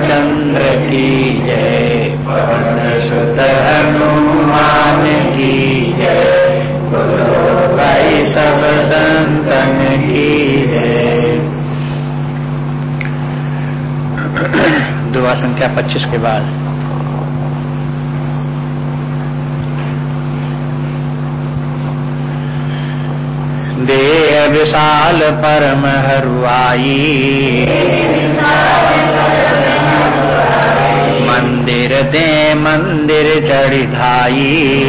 रामचंद्र की जय। पवन सुत हनुमान की जय। बोलो भाई सब संतन की जय। दुआ संख्या पच्चीस के बाद। देह विशाल परम हरुआई मंदिर दे मंदिर चढ़ाई।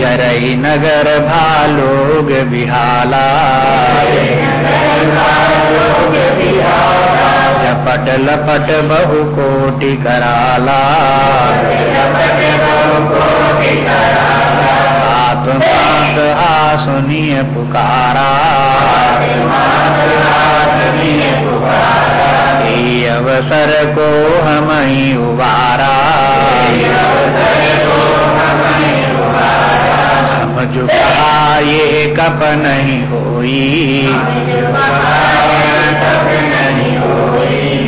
जरई नगर भालोग बिहाला। झपट लपट बहु कोटि कराला। सात आ सुनिय पुकारा। अवसर को हम ही उबारा। हम झुका ये कप नहीं होई।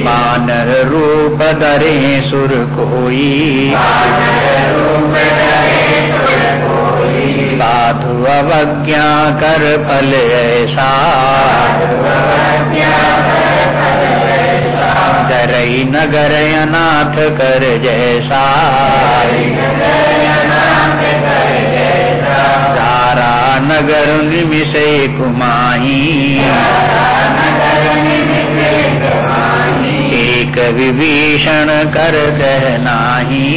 बानर रूप दरे सुर कोई। साधु अवज्ञा कर फल ऐसा। डरई नगर अनाथ कर जैसा। सारा नगर निमिष कुमाही एक विभीषण कर कहनाही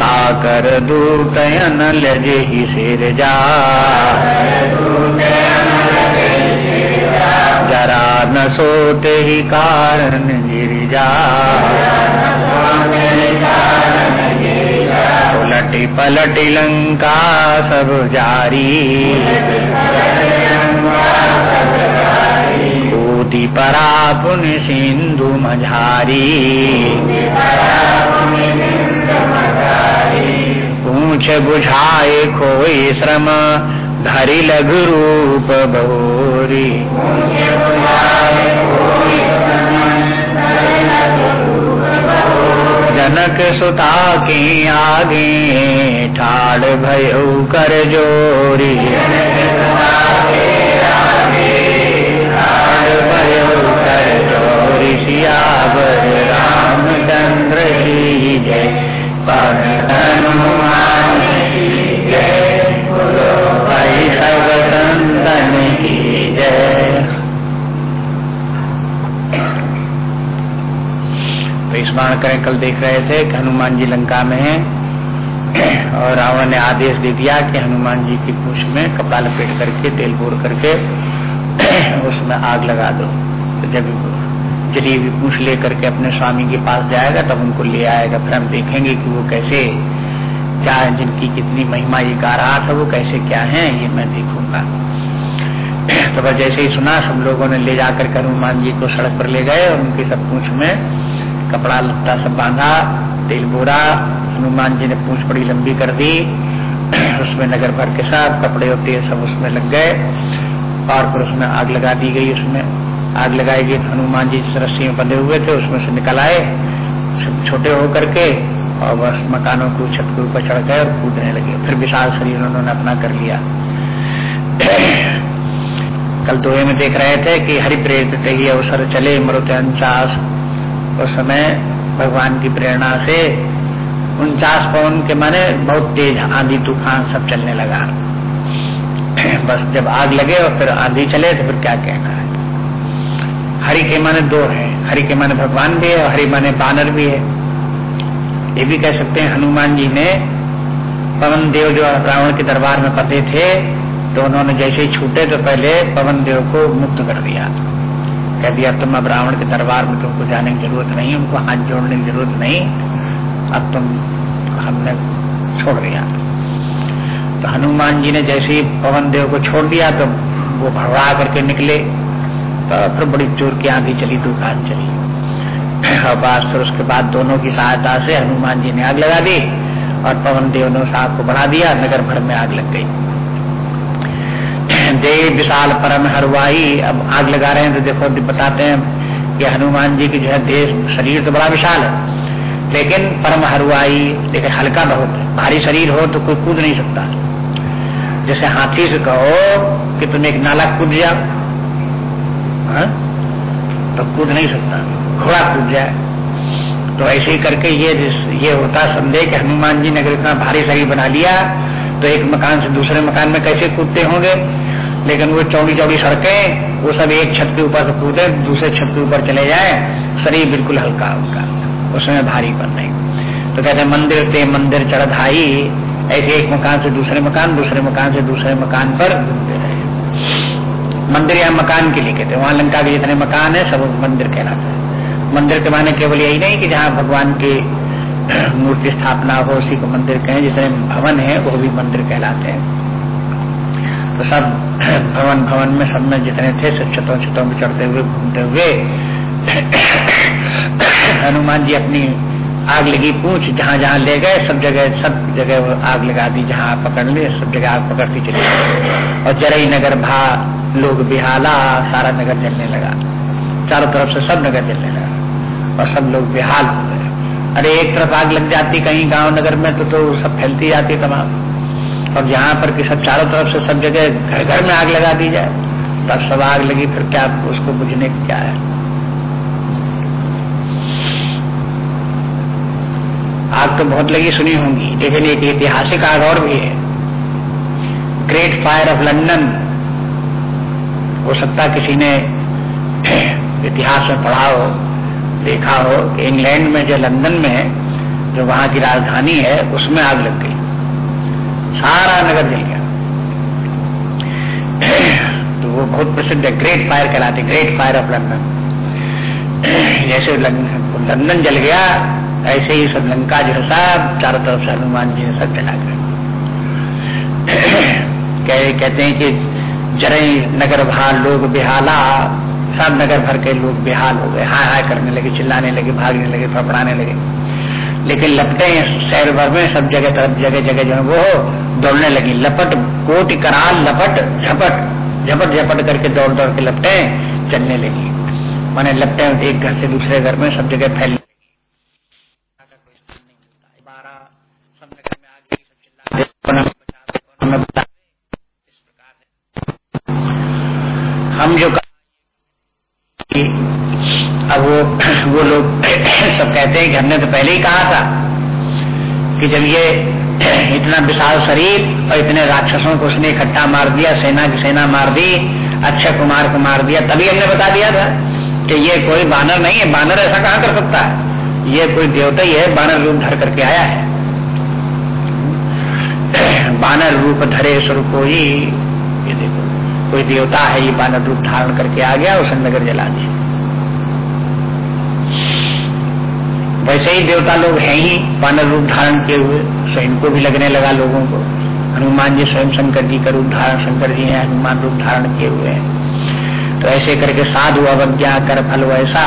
ताकर दूतयन लजे ही सिर जा। न सोते ही कारण गिरिजा उलटी पलटी लंका सब जारी। कूदी परा पुन सिंधु मझारी। पूछ बुझाए खोई श्रम, धरि लघु रूप भोरी जनक सुता की आगे ठाड़ भयो कर जोरी। करें, कल देख रहे थे कि हनुमान जी लंका में हैं। और रावण ने आदेश दे दिया कि हनुमान जी की पूछ में कपड़ा लपेट करके, तेल बोर करके, उसमें आग लगा दो। तो जब जली हुई पूछ लेकर के अपने स्वामी के पास जाएगा, तब उनको ले आएगा। फिर हम देखेंगे कि वो कैसे, क्या जिनकी कितनी महिमा ये गा रहा था, वो कैसे क्या है, ये मैं देखूँगा। तो जैसे ही सुना, सब लोगों ने ले जाकर हनुमान जी को सड़क पर ले गए और उनकी सब पूछ में कपड़ा लत्ता सब बांधा, तेल बोरा हनुमान जी ने पूछ बड़ी लंबी कर दी, उसमें नगर भर के साथ कपड़े और तेल सब उसमें लग गए, और फिर उसमें आग लगा दी गई, उसमें आग लगाई गई हनुमान जी जिस रस्सी में बंधे हुए थे, उसमें से निकल आए छोटे होकर के, और बस मकानों को छत के ऊपर चढ़ गए और कूदने लगे। फिर विशाल शरीर उन्होंने अपना कर लिया। कल दोहे में देख रहे थे कि हरि प्रेरित ही अवसर चले मरुत अंचास उस समय भगवान की प्रेरणा से उनचास पवन के माने बहुत तेज आंधी तूफ़ान सब चलने लगा। बस जब आग लगे और फिर आंधी चले तो फिर क्या कहना है? हरि के माने दो है। हरि के माने भगवान भी है और हरि माने बानर भी है। ये भी कह सकते हैं, हनुमान जी ने पवन देव जो रावण के दरबार में पते थे तो उन्होंने जैसे ही छूटे तो पहले पवन देव को मुक्त कर दिया। कह दिया तुम अब रावण के दरबार में तुमको जाने की ज़रूरत नहीं, उनको हाथ जोड़ने की ज़रूरत नहीं, अब तुम हमने छोड़ दिया। तो हनुमान जी ने जैसे ही पवन देव को छोड़ दिया तो वो भड़वा करके निकले। तो फिर बड़ी चोर की आंधी चली, तूफ़ान चली। और बस फिर उसके बाद दोनों की सहायता से हनुमान जी ने आग लगा दी और पवन देव ने उस आग को बढ़ा दिया, नगर भर में आग लग गई। दे विशाल परम हरवाई, अब आग लगा रहे हैं तो देखो बताते हैं कि हनुमान जी की जो है देह, शरीर तो बड़ा विशाल है, लेकिन परम हरवाई देखिए हल्का बहुत है भारी शरीर हो तो कोई कूद नहीं सकता। जैसे हाथी से कहो कि तुम एक नाला कूद जाओ हाँ? तो कूद नहीं सकता, घोड़ा कूद जाए। तो ऐसे ही करके ये ये होता संदेह कि हनुमान जी ने अगर इतना भारी शरीर बना लिया तो एक मकान से दूसरे मकान में कैसे कूदते होंगे? लेकिन वो चौड़ी चौड़ी सड़कें, वो सब एक छत के ऊपर से कूदे, दूसरे छत के ऊपर चले जाए, शरीर बिल्कुल हल्का उनका उसमें भारी पर नहीं। तो कहते मंदिर थे मंदिर चढ़ाई ऐसे एक मकान से दूसरे मकान दूसरे मकान से दूसरे मकान पर घूमते रहे। मंदिर या मकान के लिए कहते वहाँ लंका के जितने मकान है, सब मंदिर कहलाते हैं। मंदिर के माने केवल यही नहीं कि जहाँ भगवान की मूर्ति स्थापना हो, उसी को मंदिर कहें, जितने भवन है, वो भी मंदिर कहलाते हैं। तो सब भवन भवन में सब में जितने थे, सब छतों छतों में चढ़ते हुए, घूमते हुए, हनुमान जी अपनी आग लगी पूछ, जहाँ जहाँ ले गए, सब जगह सब जगह आग लगा दी, जहाँ पकड़ लिए, सब जगह आग पकड़ती चली और जरई नगर, भा, लोग बिहाला, सारा नगर जलने लगा। चारों तरफ़ से सब नगर जलने लगा। और सब लोग बेहाल हो गए। अरे एक तरफ़ आग लग जाती कहीं गाँव नगर में तो तो सब फैलती जाती तमाम। और जहाँ पर कि सब चारों तरफ़ से सब जगह घर घर में आग लगा दी जाए, तब सब आग लगी, फिर क्या उसको बुझने क्या है? आग तो बहुत लगी, सुनी होंगी, लेकिन एक ऐतिहासिक आग और भी है। ग्रेट फायर ऑफ़ लंदन हो सकता किसी ने इतिहास में पढ़ा हो, देखा हो कि इंग्लैंड में जो लंदन में जो वहाँ की राजधानी है, उसमें आग लग गई। सारा नगर जल गया। तो वो बहुत प्रसिद्ध है ग्रेट फायर कहलाते ग्रेट फायर ऑफ़ लंदन जैसे लंदन जल गया, ऐसे ही सब लंका जो है, सब चारों तरफ़ से हनुमान जी ने सब जला गया कहते हैं कि जरई नगर भार लोग बेहाला, सब नगर भर के लोग बेहाल हो गए, हाय हाय करने लगे, चिल्लाने लगे, भागने लगे फपड़ाने लगे। लेकिन लपटे शहर भर में, सब जगह तरफ़ जगह जगह जो है वो दौड़ने लगी। लपट, कोट, कराल, लपट, झपट झपट झपट करके दौड़ दौड़ के लपटे चलने लगी। मैंने लपटे एक घर से दूसरे घर में सब जगह फैल हम जो अब वो वो लोग सब कहते हैं कि हमने तो पहले ही कहा था कि जब ये इतना विशाल शरीर और इतने राक्षसों को उसने इकट्ठा मार दिया, सेना की सेना मार दी, अक्षय कुमार को मार दिया, तभी हमने बता दिया था कि ये कोई बानर नहीं है। बानर ऐसा कहाँ कर सकता है? ये कोई देवता ही है, बानर रूप धर करके आया है। बानर रूप धरे सुर कोई ये देखो, कोई देवता है, ये बानर रूप धारण करके आ गया उसे नगर जला दिया। वैसे ही देवता लोग हैं ही पानर रूप धारण किए हुए, सो इनको भी लगने लगा लोगों को। हनुमान जी स्वयं शंकर जी का रूप धारण, शंकर जी हैं, हनुमान रूप धारण किए हुए हैं। तो ऐसे करके साधु, अवज्ञा कर फल वैसा,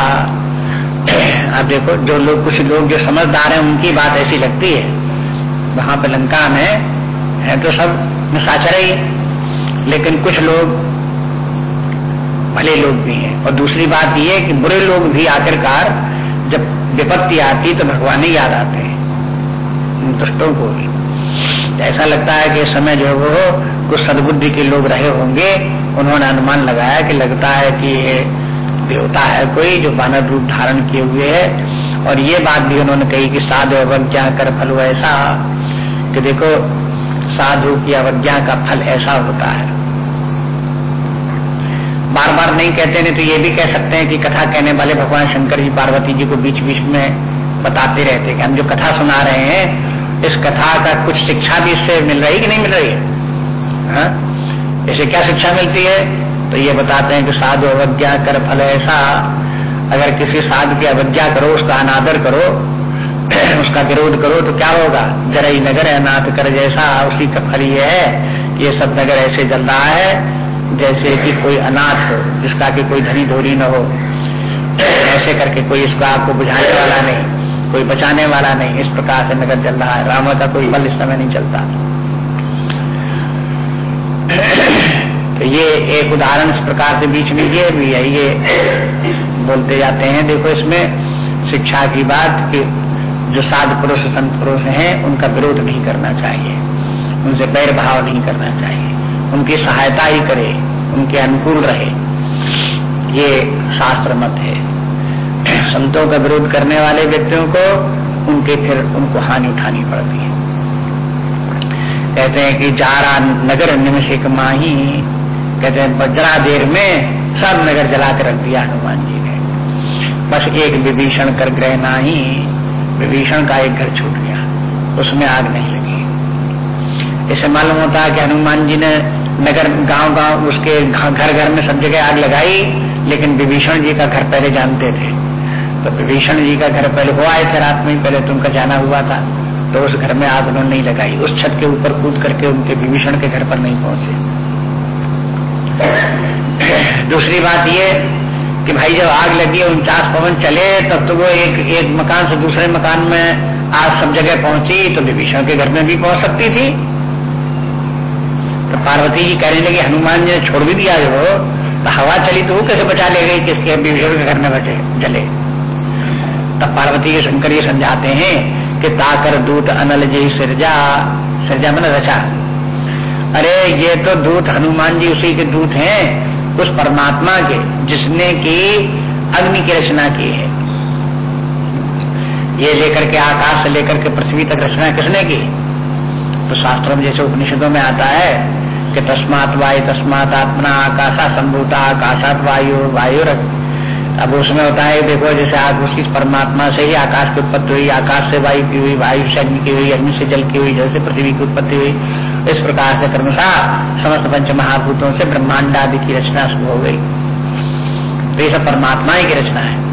आप देखो, जो लोग, कुछ लोग जो समझदार हैं, उनकी बात ऐसी लगती है। वहाँ पर लंका में है तो सब निशाचर ही लेकिन कुछ लोग भले लोग भी हैं। और दूसरी बात यह कि बुरे लोग भी आखिरकार जब विपत्ति आती तो भगवान ही याद आते हैं। दुष्टों को भी। ऐसा लगता है कि समय जो वो कुछ सदबुद्धि के लोग रहे होंगे। उन्होंने अनुमान लगाया कि लगता है कि ये देवता है कोई जो बानर रूप धारण किए हुए है। और ये बात भी उन्होंने कही कि साधु अवज्ञा कर फल ऐसा कि देखो, साधु की अवज्ञा का फल ऐसा होता है। बार बार नहीं कहते, नहीं तो ये भी कह सकते हैं कि कथा कहने वाले भगवान शंकर जी, पार्वती जी को बीच बीच में बताते रहते कि हम जो कथा सुना रहे हैं, इस कथा का कुछ शिक्षा भी इससे मिल रही कि नहीं मिल रही है? हाँ? इसे क्या शिक्षा मिलती है? तो ये बताते हैं कि साधु अवज्ञा कर फल ऐसा। अगर किसी साधु की अवज्ञा करो, उसका अनादर करो, उसका विरोध करो तो क्या होगा? जरा नगर अनाथ कर जैसा उसी का फल ये है ये सब नगर ऐसे जल रहा है। जैसे कि कोई अनाथ हो, जिसका कि कोई धनी धोरी न हो। ऐसे करके कोई इसको आपको बुझाने वाला नहीं, कोई बचाने वाला नहीं। इस प्रकार से नगर चल रहा है। रावण का कोई बल इस समय नहीं चलता। तो ये एक उदाहरण इस प्रकार से बीच में ये भी है। ये बोलते जाते हैं, देखो इसमें शिक्षा की बात कि जो साध पुरुष, संत पुरुष हैं, उनका विरोध नहीं करना चाहिए। उनसे बैर भाव नहीं करना चाहिए। उनकी सहायता ही करे, उनके अनुकूल रहे। ये शास्त्र मत है। संतों का विरोध करने वाले व्यक्तियों को उनके फिर उनको हानि उठानी पड़ती है। कहते हैं कि जारा नगर निमिषिक माही, कहते हैं, बजरा देर में सब नगर जला के रख दिया हनुमान जी ने। बस एक विभीषण कर ग्रह नाही, विभीषण का एक घर छूट गया, उसमें आग नहीं लगी। इसे मालूम होता है कि हनुमान जी ने नगर गाँव गाँव उसके घर घर में सब जगह आग लगाई, लेकिन विभीषण जी का घर पहले जानते थे। तो विभीषण जी का घर पहले वो आए थे रात में, पहले तुमका जाना हुआ था तो उस घर में आग उन्होंने नहीं लगाई। उस छत के ऊपर कूद करके उनके विभीषण के घर पर नहीं पहुँचे। दूसरी बात ये कि भाई, जब आग लगी, उनचास पवन चले, तब तो वो एक एक मकान से दूसरे मकान में आग सब जगह पहुँची तो विभीषण के घर में भी पहुँच सकती थी। तो पार्वती जी कहने लगी, हनुमान जी ने छोड़ भी दिया जो तो हवा चली तो वो कैसे बचा ले गई किसके के घर में बचे, जले? तब पार्वती के शंकर ये समझाते हैं कि ताकर दूत अनल जी सिरजा सिरजा मन रचा। अरे, ये तो दूत, हनुमान जी उसी के दूत हैं, उस परमात्मा के, जिसने की अग्नि की रचना की है। ये लेकर के आकाश से लेकर के पृथ्वी तक रचना किसने की? तो शास्त्रों में जैसे उपनिषदों में आता है कि तस्मात वायु, तस्मात आत्मा आकाशा संभूता आकाशात वायु वायु अब उसमें होता है, देखो, जैसे आग उसी परमात्मा से ही आकाश की उत्पत्ति हुई, आकाश से वायु की हुई, वायु से अग्नि की हुई, अग्नि से जल की हुई जैसे पृथ्वी की उत्पत्ति हुई। इस प्रकार से क्रमशः समस्त पंच महाभूतों से ब्रह्मांड आदि की रचना शुरू हो गई। तो ये सब परमात्मा की रचना है।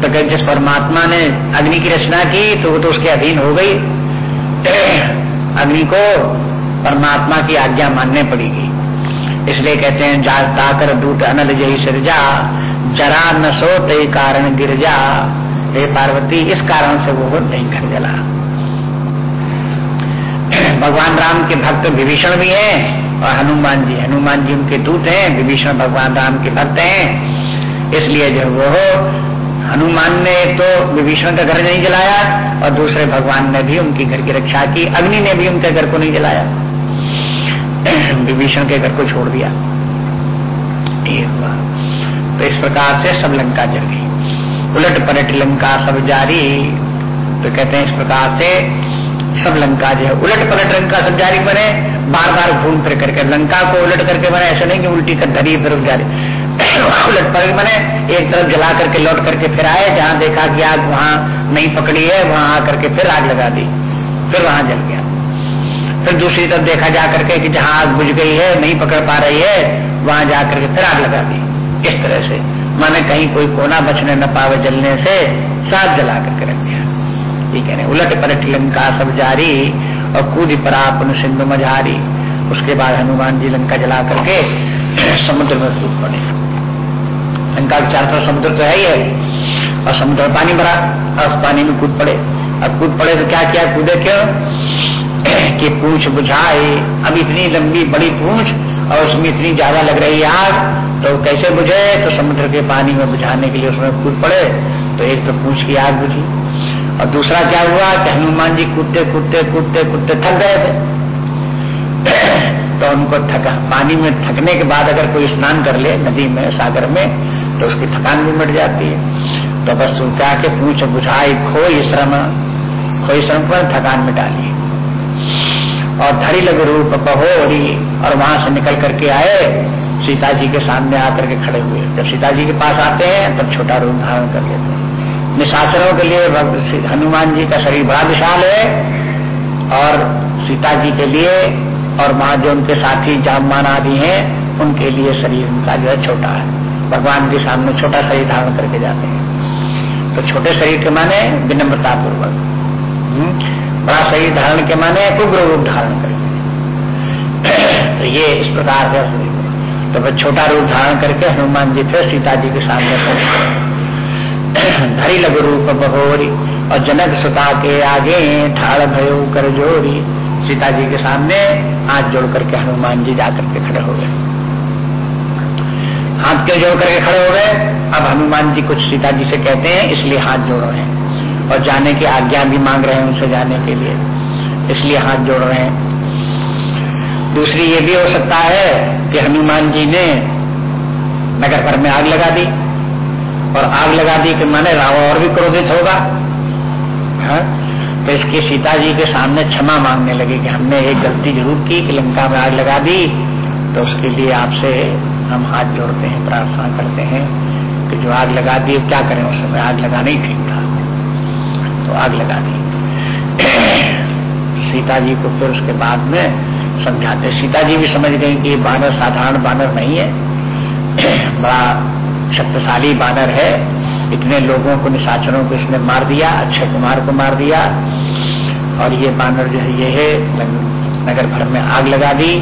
तो जिस परमात्मा ने अग्नि की रचना की तो वो तो उसके अधीन हो गई। अग्नि को परमात्मा की आज्ञा मानने पड़ेगी। इसलिए कहते हैं जाता कर दूत अनल जही सिरजा, जरा न सो ते कारण गिरजा। हे पार्वती, इस कारण से वो नहीं घर जला। भगवान राम के भक्त विभीषण भी हैं और हनुमान जी। हनुमान जी उनके दूत हैं, विभीषण भगवान राम के भक्त हैं। इसलिए जो वो हनुमान ने तो विभीषण का घर नहीं जलाया और दूसरे भगवान ने भी उनके घर की रक्षा की। अग्नि ने भी उनके घर को नहीं जलाया। विभीषण के घर को छोड़ दिया। तो इस प्रकार से सब लंका जल गई। उलट पलट लंका सब जारी। तो कहते हैं इस प्रकार से सब लंका जो है, उलट पलट लंका सब जारी बने बार बार घूम फिर करके लंका को उलट करके बने। ऐसा नहीं कि उल्टी कर धरी, फिर जारी। उलट पलट बने, एक तरफ़ जला करके लौट करके फिर आए, जहाँ देखा कि आग वहाँ नहीं पकड़ी है, वहाँ आकर के फिर आग लगा दी। फिर वहाँ जल गया। फिर दूसरी तरफ़ देखा जा करके कि जहाँ आग बुझ गई है, नहीं पकड़ पा रही है, वहाँ जाकर के फिर आग लगा दी। इस तरह से। माने कहीं कोई कोना बचने न पावे जलने से साथ जला करके रख दिया। ठीक है उलट पलट लंका सब जारी और कूद परा पुन सिंधु मझारी उसके बाद हनुमान जी लंका जला करके समुद्र में कूद पड़े। लंका के चार तरफ़ समुद्र तो है ही है। और समुद्र पानी भरा, और पानी में कूद पड़े। अब कूद पड़े तो क्या किया? कूदे क्यों? कि पूछ बुझाए, अब इतनी लंबी बड़ी पूछ और उसमें इतनी ज़्यादा लग रही आग तो कैसे बुझे? तो समुद्र के पानी में बुझाने के लिए उसमें कूद पड़े तो एक तो पूछ की आग बुझी। और दूसरा क्या हुआ कि हनुमान जी कूदते कूदते कूदते कूदते थक गए थे। तो उनको थका। पानी में थकने के बाद अगर कोई स्नान कर ले नदी में, सागर में तो उसकी थकान भी मिट जाती है। तो बस क्या के पूछ बुझाई खोई श्रम खोई श्रम पर थकान मिटा ली। और धड़ी लग रूप बहोरी और वहाँ से निकल करके आए सीता जी के सामने आकर के खड़े हुए। जब सीता जी के पास आते हैं तब छोटा रूप धारण कर लेते हैं। निशाचरों के लिए हनुमान जी का शरीर बड़ा विशाल है और सीता जी के लिए और वहाँ जो उनके साथी जामान आदि हैं उनके लिए शरीर उनका जो है छोटा है। भगवान के सामने छोटा शरीर धारण करके जाते हैं। तो छोटे शरीर के माने विनम्रता पूर्वक हम्म, बड़ा शरीर धारण के माने उग्र रूप धारण करके तो ये इस प्रकार से तो फिर छोटा रूप धारण करके हनुमान जी फिर सीता जी के सामने धरी लघु रूप बहोरी और जनक सुता के आगे ठाड़ भयो कर जोड़ी। सीता जी के सामने हाथ जोड़ करके हनुमान जी जाकर के खड़े हो गए। हाथ क्यों जोड़ करके खड़े हो गए? अब हनुमान जी कुछ सीता जी से कहते हैं, इसलिए हाथ जोड़ रहे हैं। और जाने की आज्ञा भी मांग रहे हैं उनसे जाने के लिए। इसलिए हाथ जोड़ रहे हैं। दूसरी ये भी हो सकता है कि हनुमान जी ने नगर भर में आग लगा दी और आग लगा दी कि माने रावण और भी क्रोधित होगा। हा? तो इसके सीता जी के सामने क्षमा मांगने लगे कि हमने एक गलती ज़रूर की कि लंका में आग लगा दी तो उसके लिए आपसे हम हाथ जोड़ते हैं, प्रार्थना करते हैं कि जो आग लगा दी क्या करें? उस समय आग लगाना ही ठीक था। आग लगा दी। सीता जी को फिर उसके बाद में समझाते सीता जी भी समझ गई कि बानर साधारण बानर नहीं है। बड़ा शक्तिशाली बानर है। इतने लोगों को, निशाचरों को इसने मार दिया, अक्षय कुमार को मार दिया। और ये बानर जो है, ये है नगर भर में आग लगा दी।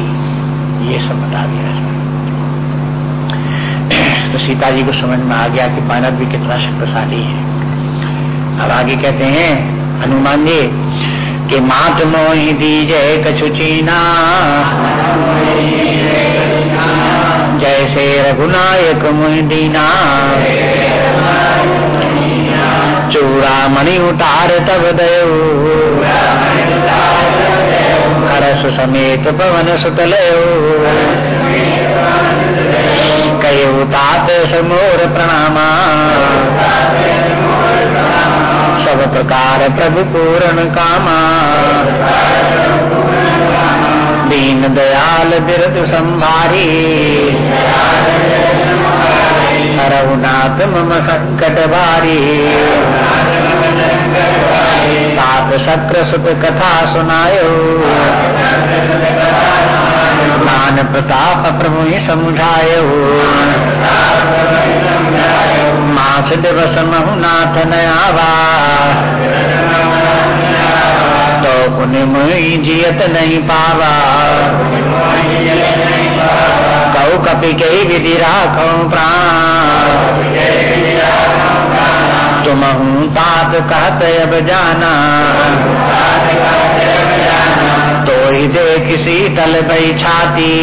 ये सब बता दिया तो सीता जी को समझ में आ गया कि बानर भी कितना शक्तिशाली है। अब आगे कहते हैं, हनुमान जी, कि मात मोहि दीजय कछु चीना जैसे रघुनायक मुदीना चूड़ा मणि उतार तब दयो हरस समेत पवन सुतलयो कयो तात समोर प्रणामा। प्रकार प्रभु पूर्ण कामा। दीन दयाल बिरद संभारी। रघुनाथ मम संकट भारी तात शक्र सुख कथा सुनायो। मान प्रताप प्रभु समुझायो। मास दिवस महुनाथ नयावा। तो मुई जियत नहीं पावा। कऊ कपि के विधि राखो प्राण। तुम तात कहत अब जाना। तो ही दे किसी तल बई छाती।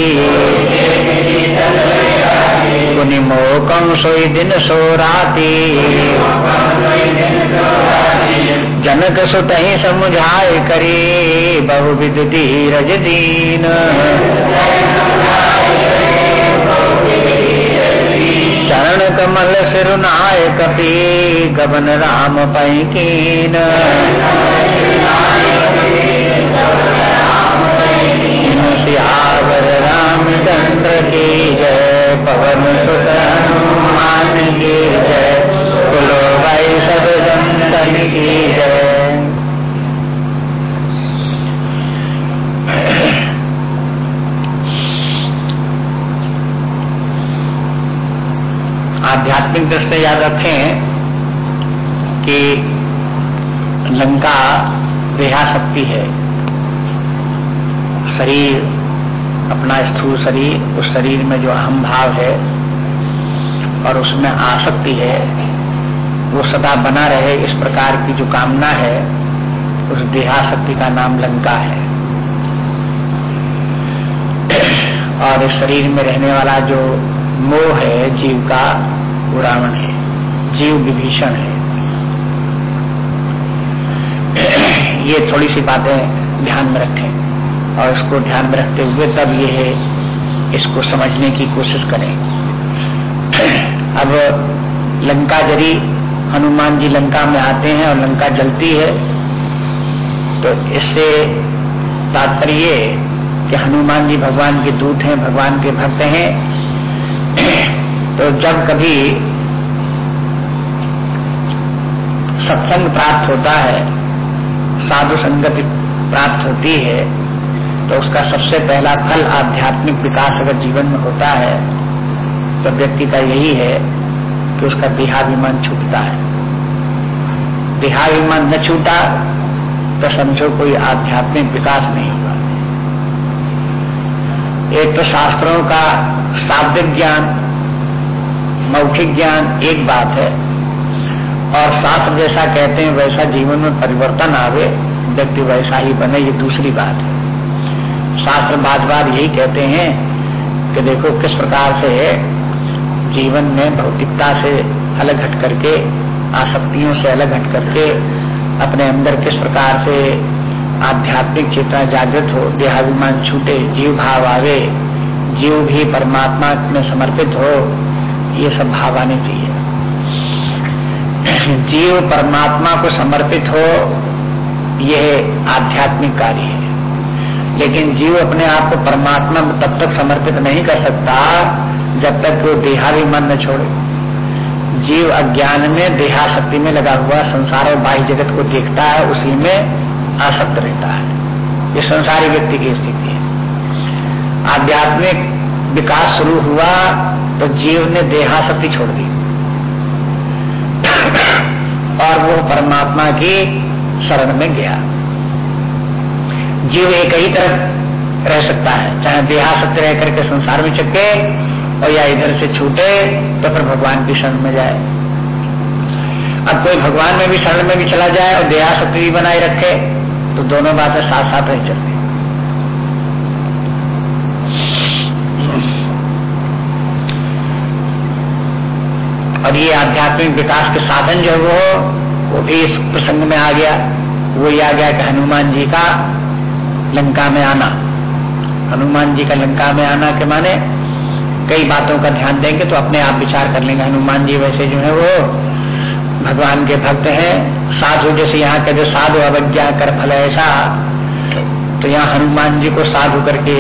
पुनि मोकम सोई दिन सो राती जनक सुत ही समुझाए करी बहु विद धीरज दीन। चरण कमल सिरुनाय कपी गबन राम पैकीन सियावर रामचंद्र की जय, पवन हनुमान की जय भाई सब संतन की जय आध्यात्मिक दृष्टि याद रखें कि लंका देहा शक्ति है। शरीर, अपना स्थूल शरीर, उस शरीर में जो अहम भाव है और उसमें आसक्ति है, वो सदा बना रहे इस प्रकार की जो कामना है, उस देहाशक्ति का नाम लंका है। और इस शरीर में रहने वाला जो मोह है, जीव का, वो रावण है। जीव विभीषण है। ये थोड़ी सी बातें ध्यान में रखें और इसको ध्यान में रखते हुए तब ये है, इसको समझने की कोशिश करें। अब लंका जरी हनुमान जी लंका में आते हैं और लंका जलती है तो इससे तात्पर्य कि हनुमान जी भगवान के दूत हैं, भगवान के भक्त हैं। तो जब कभी सत्संग प्राप्त होता है, साधु संगति प्राप्त होती है तो उसका सबसे पहला फल आध्यात्मिक विकास अगर जीवन में होता है तो व्यक्ति का यही है कि उसका देहाभिमान छूटता है। देहाभिमान न छूटा तो समझो कोई आध्यात्मिक विकास नहीं हुआ। एक तो शास्त्रों का शाब्दिक ज्ञान, मौखिक ज्ञान एक बात है, और शास्त्र जैसा कहते हैं, वैसा जीवन में परिवर्तन आवे, व्यक्ति वैसा ही बने, ये दूसरी बात है। शास्त्र बार बार यही कहते हैं कि देखो किस प्रकार से जीवन में भौतिकता से अलग हट करके, आसक्तियों से अलग हट करके, अपने अंदर किस प्रकार से आध्यात्मिक चेतना जागृत हो, देहाभिमान छूटे, जीव भाव आवे, जीव भी परमात्मा में समर्पित हो, ये सब भाव आने चाहिए। जीव परमात्मा को समर्पित हो, यह आध्यात्मिक कार्य है। लेकिन जीव अपने आप को परमात्मा में तब तक समर्पित नहीं कर सकता जब तक वो देहा भी मन न छोड़े। जीव अज्ञान में, देहाशक्ति में लगा हुआ संसार और बाह्य जगत को देखता है, उसी में आसक्त रहता है। ये संसारी व्यक्ति की स्थिति है। आध्यात्मिक विकास शुरू हुआ तो जीव ने देहाशक्ति छोड़ दी। और वो परमात्मा की शरण में गया। जीव एक ही तरफ़ रह सकता है, चाहे देहा देहाशक्ति रह करके संसार में चक्के और या इधर से छूटे तो फिर भगवान की शरण में जाए। अब कोई भगवान में भी शरण में भी चला जाए और देहाशक्ति भी बनाए रखे तो दोनों बातें साथ साथ रह चलती और ये आध्यात्मिक विकास के साधन जो है वो वो भी इस प्रसंग में आ गया। वो ही आ गया कि हनुमान जी का लंका में आना। हनुमान जी का लंका में आना के माने कई बातों का ध्यान देंगे तो अपने आप विचार कर लेंगे। हनुमान जी वैसे जो है वो भगवान के भक्त हैं। साधु जैसे यहाँ के जो साधु अवज्ञा कर फल ऐसा तो यहाँ हनुमान जी को साधु करके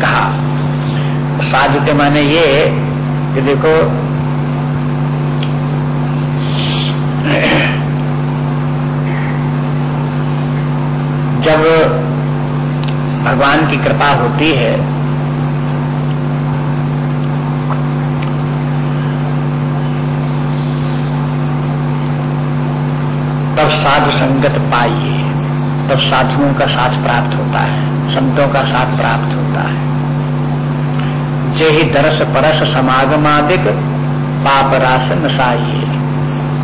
कहा। साधु के माने ये कि देखो, जब भगवान की कृपा होती है तब साधु संगत पाइए। तब साधुओं का साथ प्राप्त होता है, संतों का साथ प्राप्त होता है। जे ही दरस परस समागमादिक पाप रास नसाइए।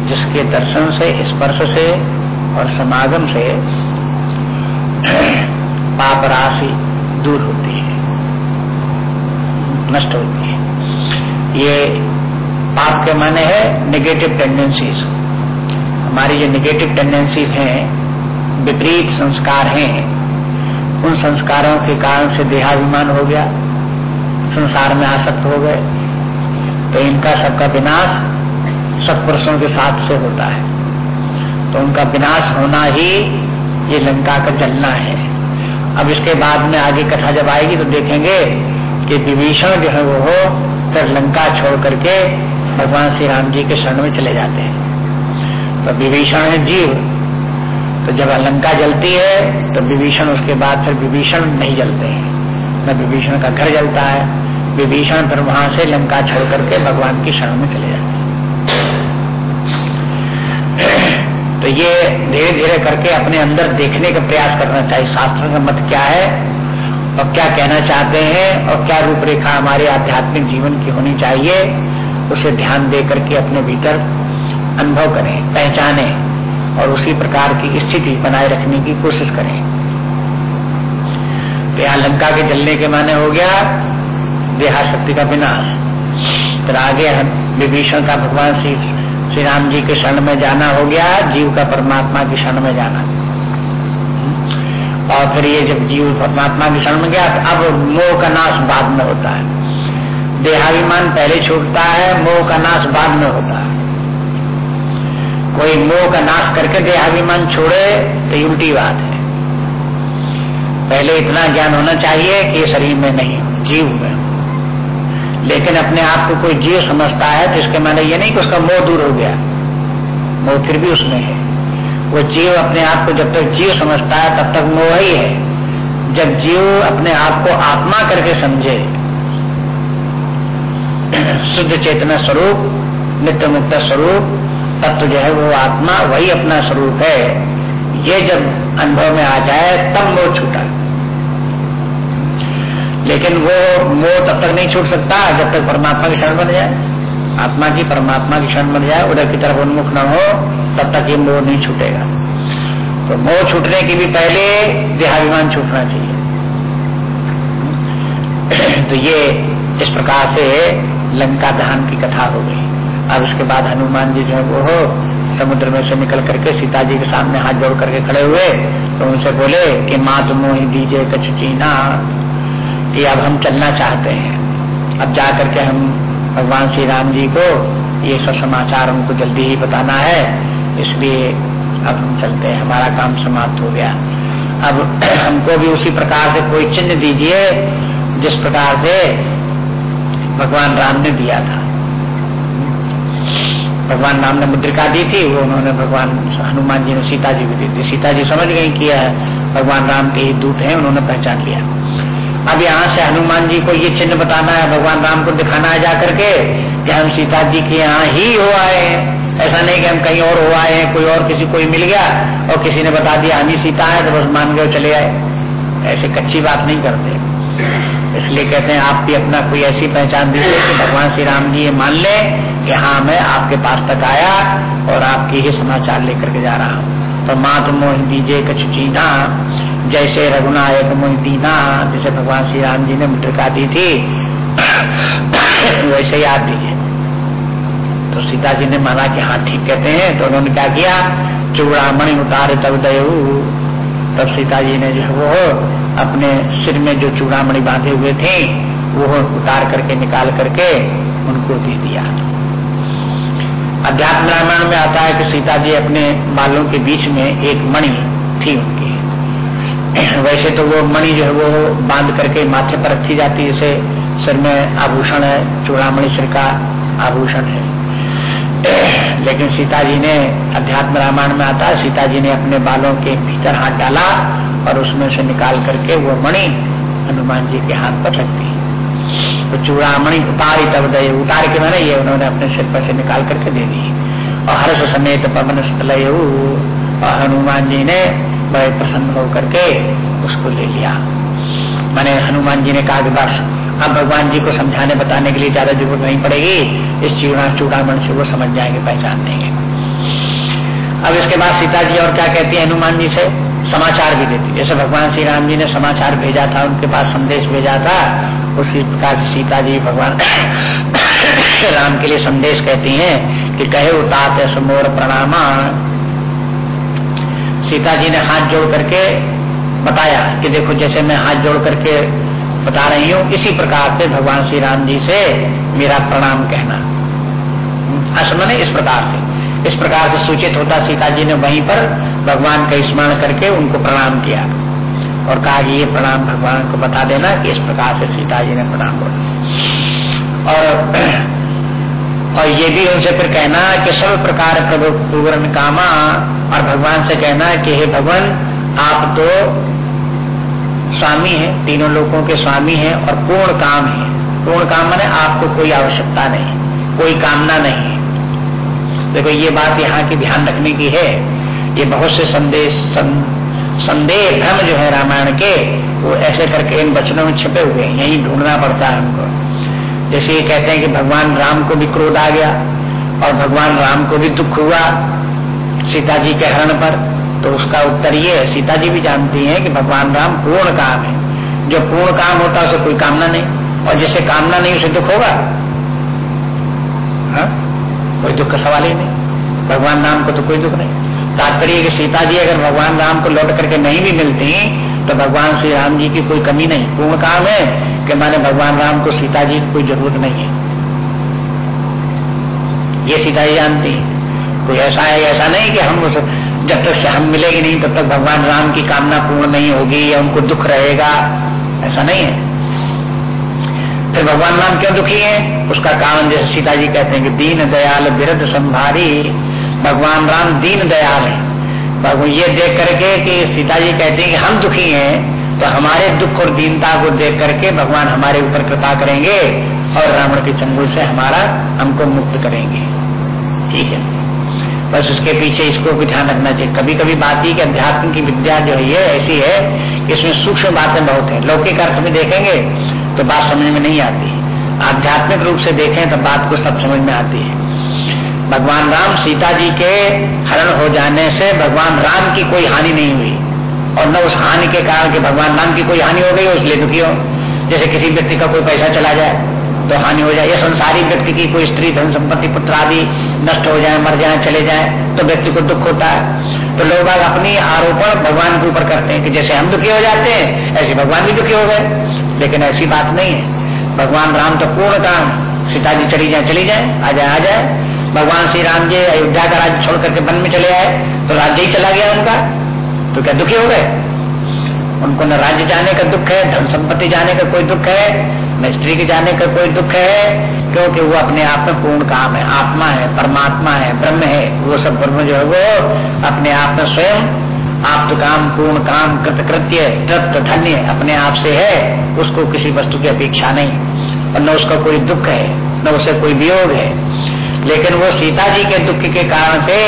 जिसके दर्शन से, स्पर्श से और समागम से पाप राशि दूर होती है, नष्ट होती है। ये पाप के माने है नेगेटिव टेंडेंसीज हमारी जो निगेटिव टेंडेंसीज हैं, विपरीत संस्कार हैं, उन संस्कारों के कारण से देहाभिमान हो गया, संसार में आसक्त हो गए। तो इनका सबका विनाश सत्पुरुषों के साथ से होता है। तो उनका विनाश होना ही ये लंका का जलना है। अब इसके बाद में आगे कथा जब आएगी तो देखेंगे कि विभीषण जो है वो हो, फिर लंका छोड़ करके भगवान श्री राम जी के शरण में चले जाते हैं। तो विभीषण है जीव। तो जब लंका जलती है तो विभीषण उसके बाद फिर विभीषण नहीं जलते हैं। न विभीषण का घर जलता है। विभीषण फिर वहाँ से लंका छोड़ करके भगवान की शरण में चले जाते हैं। तो ये धीरे धीरे करके अपने अंदर देखने का प्रयास करना चाहिए। शास्त्र का मत क्या है? और क्या कहना चाहते हैं? और क्या रूपरेखा हमारे आध्यात्मिक जीवन की होनी चाहिए? उसे ध्यान दे करके अपने भीतर अनुभव करें, पहचाने और उसी प्रकार की स्थिति बनाए रखने की कोशिश करें। तो यहाँ लंका के जलने के माने हो गया देहा शक्ति का विनाश। फिर तो आगे विभीषण का भगवान श्री श्री राम जी के शरण में जाना हो गया, जीव का परमात्मा की शरण में जाना। और फिर ये जब जीव परमात्मा की शरण में गया तो अब मोह का नाश बाद में होता है। देहाभिमान पहले छूटता है, मोह का नाश बाद में होता है। कोई मोह का नाश करके देहाभिमान छोड़े तो उल्टी बात है। पहले इतना ज्ञान होना चाहिए कि ये शरीर में नहीं, जीव में। लेकिन अपने आप को कोई जीव समझता है तो इसके माने ये नहीं कि उसका मोह दूर हो गया। मोह फिर भी उसमें है। वो जीव अपने आप को जब तक जीव समझता है, तब तक मोह ही है। जब जीव अपने आप को आत्मा करके समझे, शुद्ध चेतना स्वरूप, नित्य मुक्त स्वरूप तत्व जो है वो आत्मा वही अपना स्वरूप है। ये जब अनुभव में आ जाए, तब मोह छूटा। लेकिन वो मोह तब तक नहीं छूट सकता, जब तक परमात्मा की क्षण बन जाए। आत्मा की परमात्मा की क्षण बन जाए, उधर की तरफ़ उन्मुख न हो, तब तक ये मोह नहीं छूटेगा। तो मोह छूटने की भी पहले देहाभिमान छूटना चाहिए। तो ये इस प्रकार से लंका दहन की कथा हो गई। अब उसके बाद हनुमान जी जो है वो हो, समुद्र में से निकल करके सीता जी के सामने हाथ जोड़ करके खड़े हुए तो उनसे बोले कि माँ तुम ही दीजिए कछ चीना, कि अब हम चलना चाहते हैं। अब जा करके हम भगवान श्री राम जी को ये सब समाचार उनको जल्दी ही बताना है, इसलिए अब हम चलते हैं, हमारा काम समाप्त हो गया। अब हमको भी उसी प्रकार से कोई चिन्ह दीजिए, जिस प्रकार से भगवान राम ने दिया था। भगवान राम ने मुद्रिका दी थी, वो उन्होंने भगवान हनुमान जी ने सीता जी को दी थी। सीता जी समझ गई कि भगवान राम के ही दूत हैं, उन्होंने पहचान लिया। अब यहाँ से हनुमान जी को ये चिन्ह बताना है, भगवान राम को दिखाना है जाकर के, कि हम सीता जी के यहाँ ही हो आए हैं। ऐसा नहीं कि हम कहीं और हो आए हैं, कोई और किसी कोई मिल गया और किसी ने बता दिया, हम ही सीता है तो बस मान गए चले आए। ऐसे कच्ची बात नहीं करते। इसलिए कहते हैं, आप भी अपना कोई ऐसी पहचान दीजिए कि भगवान श्री राम जी ये मान ले कि हाँ मैं आपके पास तक आया और आपके ही समाचार लेकर के जा रहा हूँ। तो मात मोह दीजिए कछ चीना, जैसे रघुनायक मोह दीना, जैसे भगवान श्री राम जी ने मुद्रिका दी थी, वैसे याद दीजिए। तो सीता जी ने माना कि हाँ ठीक कहते हैं तो उन्होंने क्या किया? चूड़ामणि उतारे तब दयू। तब सीता जी ने जो है वो अपने सिर में जो चूड़ामणि बांधे हुए थे, वो उतार करके निकाल करके उनको दे दिया। अध्यात्म रामायण में आता है कि सीता जी अपने बालों के बीच में एक मणि थी उनकी। वैसे तो वो मणि जो है वो बाँध करके माथे पर रखी जाती है जैसे सिर में आभूषण है, चूड़ामणि सिर का आभूषण है। लेकिन सीता जी ने अध्यात्म रामायण में आता है सीता जी ने अपने बालों के भीतर हाथ डाला और उसमें से निकाल करके वो मणि हनुमान जी के हाथ पर रख दी। तो चूड़ामणि उतारी तब दे उतार के मैंने ये उन्होंने अपने सिर पर से निकाल करके दे दी। और हर्ष समेत पवन स्थल और हनुमान जी ने बड़े प्रसन्न होकर के उसको ले लिया। मैंने हनुमान जी ने कहा कि बस, अब भगवान जी को समझाने बताने के लिए ज़्यादा ज़रूरत नहीं पड़ेगी। इस चूड़ा, चूड़ामण से वो समझ जाएँगे, पहचान देंगे अब इसके बाद सीता जी और क्या कहती है हनुमान जी से? समाचार भी देती जैसे भगवान श्री राम जी ने समाचार भेजा था, उनके पास संदेश भेजा था उसी प्रकार सीता जी भगवान राम के लिए संदेश कहती हैं कि कहे उतात समोर प्रणामा सीता जी ने हाथ जोड़ करके बताया कि देखो जैसे मैं हाथ जोड़ करके बता रही हूँ, इसी प्रकार से भगवान श्री राम जी से मेरा प्रणाम कहना। असमन इस प्रकार से, इस प्रकार से सूचित होता सीता जी ने वहीं पर भगवान का स्मरण करके उनको प्रणाम किया। और कहा कि ये प्रणाम भगवान को बता देना कि इस प्रकार से सीता जी ने प्रणाम बोला। और और ये भी उनसे फिर कहना कि सब प्रकार प्रभु पूर्ण कामा और भगवान से कहना कि हे भगवान, आप तो स्वामी है, तीनों लोगों के स्वामी हैं और पूर्ण काम है। पूर्ण काम मैंने आपको कोई आवश्यकता नहीं, कोई कामना नहीं देखो, ये बात यहाँ की ध्यान रखने की है। ये बहुत से संदेश संदेह भ्रम जो है रामायण के, वो ऐसे करके इन वचनों में छिपे हुए हैं, यही ढूंढना पड़ता है हमको। जैसे ये कहते हैं कि भगवान राम को भी क्रोध आ गया, और भगवान राम को भी दुख हुआ सीता जी के हरण पर तो उसका उत्तर ये है सीता जी भी जानती हैं कि भगवान राम पूर्ण काम है। जो पूर्ण काम होता है, उसे कोई कामना नहीं, और जिसे कामना नहीं, उसे दुख होगा। हा? कोई दुख का सवाल ही नहीं। भगवान राम को तो कोई दुख नहीं। तात्पर्य कि सीता जी अगर भगवान राम को लौट करके नहीं भी मिलती तो भगवान श्री राम जी की कोई कमी नहीं। पूर्ण काम है कि माने भगवान राम को सीता जी की कोई ज़रूरत नहीं है। ये सीता जी जानती कोई ऐसा है, ऐसा नहीं कि हम उस जब तक से हम मिलेगी नहीं, तब तक भगवान राम की कामना पूर्ण नहीं होगी या उनको दुख रहेगा। ऐसा नहीं है। फिर भगवान राम क्यों दुखी है? उसका कारण जैसे सीता जी कहते हैं कि दीन दयाल बिरद संभारी। भगवान राम दीन दयाल है। भगवान ये देख करके कि सीता जी कहते हैं कि हम दुखी हैं तो हमारे दुख और दीनता को देख करके भगवान हमारे ऊपर कृपा करेंगे और रावण के चंगुल से हमारा हमको मुक्त करेंगे। ठीक है। बस उसके पीछे इसको भी ध्यान रखना चाहिए। कभी कभी बात ही कि अध्यात्म की विद्या जो है, ये ऐसी है कि इसमें सूक्ष्म बातें बहुत है। लौकिक अर्थ में देखेंगे तो बात समझ में नहीं आती। आध्यात्मिक रूप से देखें तो बात को सब समझ में आती है। भगवान राम सीता जी के हरण हो जाने से भगवान राम की कोई हानि नहीं हुई। और न उस हानि के कारण कि भगवान राम की कोई हानि हो गई इसलिए दुखी हो। जैसे किसी व्यक्ति का कोई पैसा चला जाए तो हानि हो जाए। या संसारी व्यक्ति की कोई स्त्री, धन संपत्ति, पुत्र आदि नष्ट हो जाए, मर जाए, चले जाए तो व्यक्ति को दुख होता है। तो लोग बाग अपनी आरोपण भगवान के ऊपर करते हैं कि जैसे हम दुखी हो जाते हैं, ऐसे भगवान भी दुखी हो गए। लेकिन ऐसी बात नहीं है। भगवान राम तो पूर्ण काम, सीता जी चली जाए चली जाए, आ जाए आ जाए। भगवान श्री राम जी अयोध्या का राज्य छोड़ करके वन में चले आए तो राज्य ही चला गया उनका। तो क्या दुखी हो गए? उनको न राज्य जाने का दुख है धन संपत्ति जाने का कोई दुख है, न स्त्री के जाने का कोई दुख है, क्योंकि वो अपने आप में पूर्ण काम है, आत्मा है, परमात्मा है, ब्रह्म है। वो सब ब्रह्म जो है, वो अपने आप में स्वयं आप तो काम, पूर्ण काम, कृतकृत्य, तृप्त, धन्य अपने आप से है, उसको किसी वस्तु की अपेक्षा नहीं। और न उसका कोई दुख है, न उसे कोई वियोग है। लेकिन वो सीता जी के दुख के कारण से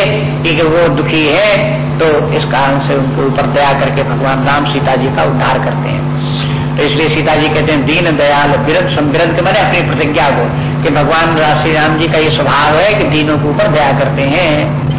कि वो दुखी है तो इस कारण से उनके ऊपर दया करके भगवान राम सीता जी का उद्धार करते हैं। तो इसलिए सीता जी कहते हैं, दीन दयाल विरत संविरत के मैंने अपनी प्रतिज्ञा को कि भगवान श्री राम जी का ये स्वभाव है कि दीनों के ऊपर दया करते हैं।